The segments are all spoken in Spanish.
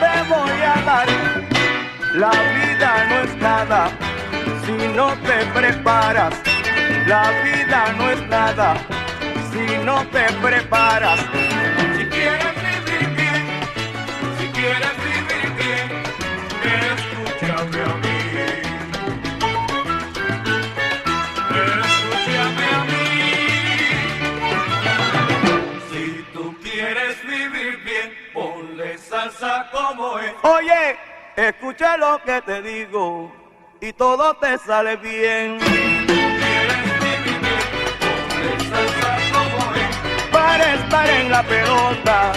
te voy a dar. La vida no es nada si no te preparas. La vida no es nada si no te preparas. Si quieres vivir bien, si quieres escucha lo que te digo y todo te sale bien. Quieres vivir bien, ponle salsa como es. Para estar en la pelota,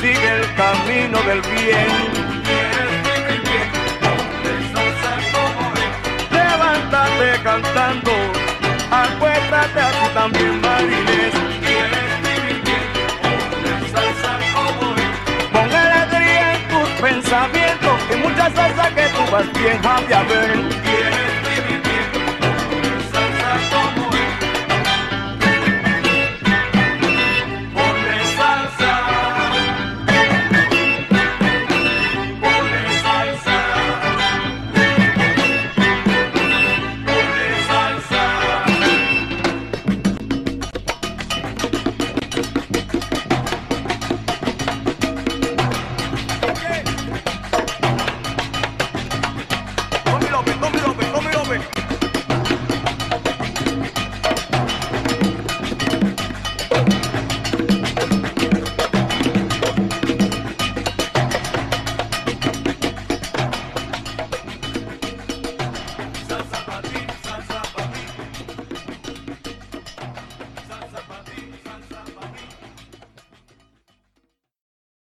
sigue el camino del bien. Quieres vivir bien, salsa como es. Levántate cantando, acuéstate aquí también, Marilés. Quieres vivir bien, salsa como es. Pon alegría en tus pensamientos mucha salsa que tú vas bien, Javier.